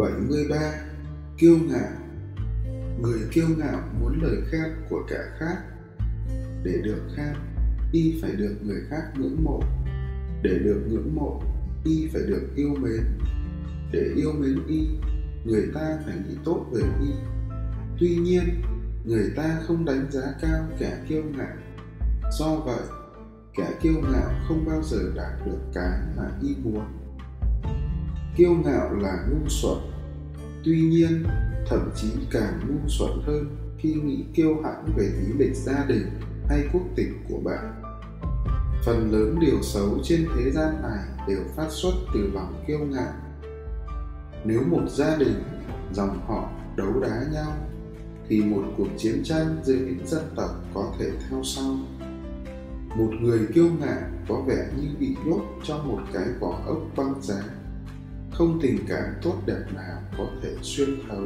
73. Kiêu ngạo Người kiêu ngạo muốn lời khen của kẻ khác. Để được khen, y phải được người khác ngưỡng mộ. Để được ngưỡng mộ, y phải được yêu mến. Để yêu mến y, người ta phải nghĩ tốt về y. Tuy nhiên, người ta không đánh giá cao kẻ kiêu ngạo. Do vậy, kẻ kiêu ngạo không bao giờ đạt được cái mà y muốn kiêu ngạo là ngu xuẩn tuy nhiên, thậm chí càng ngu xuẩn hơn khi nghĩ kêu hãnh về lý lịch gia đình hay quốc tịch của bạn. Phần lớn điều xấu trên thế gian này đều phát xuất từ lòng kiêu ngạo. Nếu một gia đình, dòng họ đấu đá nhau, thì một cuộc chiến tranh giữa những dân tộc có thể theo sau. Một người kiêu ngạo có vẻ như bị nhốt trong một cái vỏ ốc băng giá không tình cảm tốt đẹp nào có thể xuyên thấu.